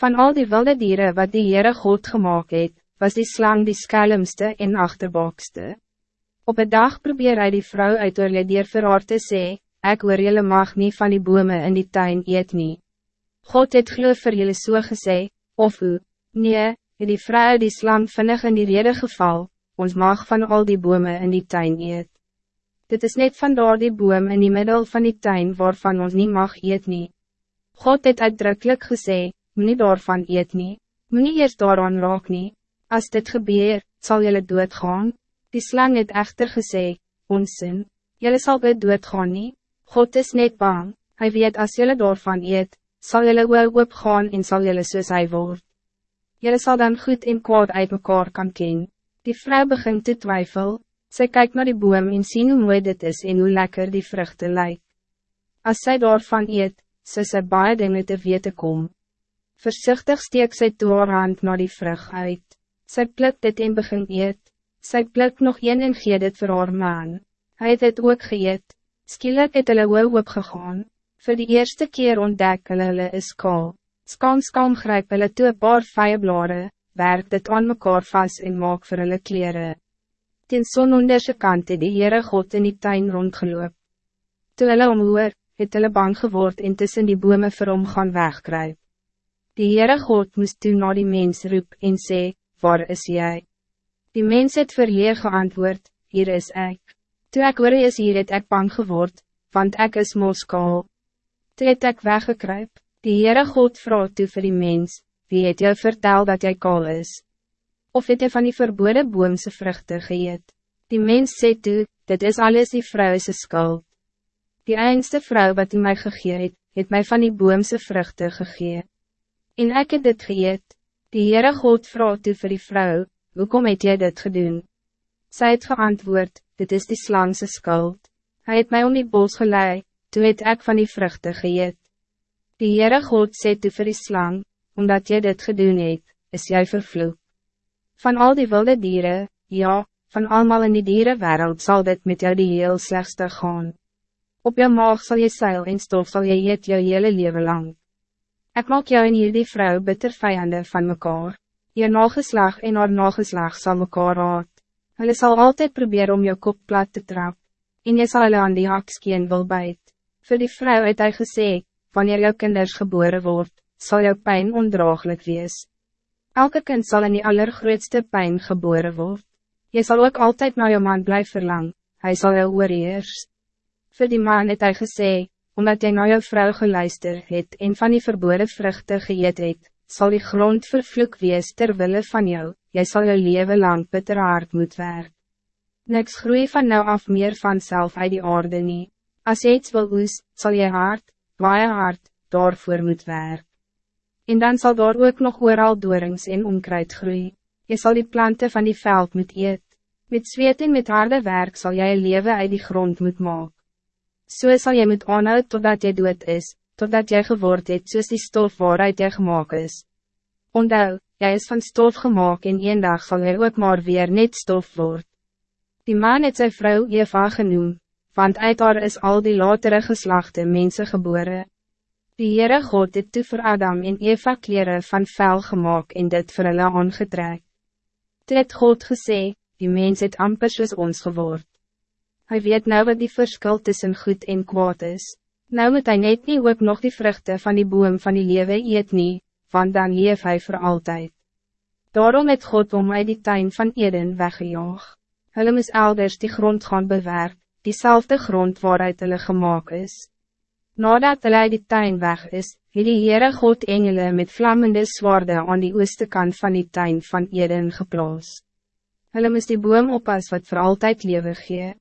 Van al die wilde dieren wat die Heere God gemaakt het, was die slang die skelmste en achterbaakste. Op een dag probeer hij die vrouw uit oorle dier vir haar te sê, ek hoor jylle mag niet van die bome in die tuin eet nie. God het geloof vir jylle so gesê, of hoe, nee, het die vrou die slang vinnig in die rede geval, ons mag van al die bome in die tuin eet. Dit is net van daar die boom in die middel van die tuin waarvan ons niet mag eet nie. God het uitdrukkelijk gesê, moet nie daarvan eet nie, moet nie eers daaraan raak nie, as dit gebeur, sal jylle doodgaan. Die slang het echter gesê, onsin, jylle sal by doodgaan nie, God is net bang, hij weet as jylle daarvan eet, sal jylle wel opgaan en sal jylle soos hy word. Jylle sal dan goed en kwaad uit mekaar kan ken. Die vrouw begint te twijfel, zij kijkt naar die boom en sien hoe mooi dit is en hoe lekker die vruchten lijkt. Als zij daarvan eet, so sy baie dinge te wete kom. Voorzichtig steek sy toe haar hand na die vrug uit. Sy pluk dit en begin eet. Sy pluk nog een en gee dit vir haar man. Hy het het ook geëet. Skielik het hulle oor opgegaan. Voor de eerste keer ontdek hulle hulle is kaal. Skam skam grijp hulle toe paar vijeblare, werk dit aan mekaar vast en maak vir hulle kleren. Ten sononderse kant het die Heere God in die tuin rondgeloop. Toe hulle omhoor, het hulle bang geword en tussen die bome vir hom gaan wegkryp. Die Heere God moest toen naar die mens roep en sê, waar is jij? Die mens het vir Heer geantwoord, hier is ik. Toe ek hoor is hier het ek bang geword, want ek is moskaal. Toe het ek weggekruip, die Heere God vraag toe vir die mens, wie het jou vertel dat jij kaal is? Of het jy van die verboden boomse vruchten geëet? Die mens sê toe, dit is alles die vrouwse skuld. Die eindste vrouw wat u mij gegee het, het my van die boomse vruchten gegee. En ek het dit geëet, die Heere God vraag toe vir die vrou, hoekom het jy dit gedoen? Sy het geantwoord, dit is die slangse skuld. Hij het mij om die bos geleid, toe het ek van die vruchten geëet. Die Heere God sê toe vir die slang, omdat jy dit gedoen het, is jy vervloek. Van al die wilde dieren, ja, van allemaal in die dierenwereld zal dit met jou die heel slechtste gaan. Op jou maag zal je zeil en stof zal je eet jou hele leven lang. Ik maak jou en hier die vrou bitter vijanden van mekaar. Je nageslag en haar nageslag zal mekaar raad. Hulle zal altijd proberen om jou kop plat te trap. En je zal hulle aan die hakskeen wil bijt. Voor die vrouw het hy gesê, wanneer jou kinders geboren wordt, zal jou pijn ondraaglijk wees. Elke kind zal in die allergrootste pijn geboren worden. Je zal ook altijd naar jou man blijven verlang, hij zal jou oorheers. Voor die man het hy gesê, omdat jy na jou vrouw geluister het en van die verboden vruchten geëet het, zal die grond vervloek wees terwille van jou, jy zal jou leven lang bitter hard moet werk. Niks groei van nou af meer vanzelf uit die aarde niet. Als je iets wil oes, zal je hard, baie hard, daarvoor moet werk. En dan zal daar ook nog ooral doorings en onkruid groei. Je zal die planten van die veld moet eet. Met zweet en met harde werk zal jij leven uit die grond moet maken. So zal je moet aanhoud totdat je dood is, totdat jij geword het soos die stof waaruit jy gemaakt is. Ondou, jij is van stof gemaakt en een dag zal jy ook maar weer net stof worden. Die man het zijn vrouw Eva genoemd want uit haar is al die latere geslachte mensen geboren. Die Heere God het toe vir Adam en Eva kleren van vel gemaakt en dit vir hulle aangetrek. Toe het God gesê, die mens het amper soos ons geword. Hij weet nou wat die verschil tussen goed en kwaad is. Nou moet hij net nie ook nog die vruchten van die boom van die lewe eet nie, want dan leef hij voor altijd. Daarom het God om uit die tuin van Eden weggejaag. Hulle moes elders die grond gaan bewerk, diezelfde grond waaruit hulle gemaakt is. Nadat hulle uit die tuin weg is, het die Heere God engele met vlammende zwaarden aan die ooste kant van die tuin van Eden geplaas. Hulle moest die boom oppas wat voor altijd leven gee.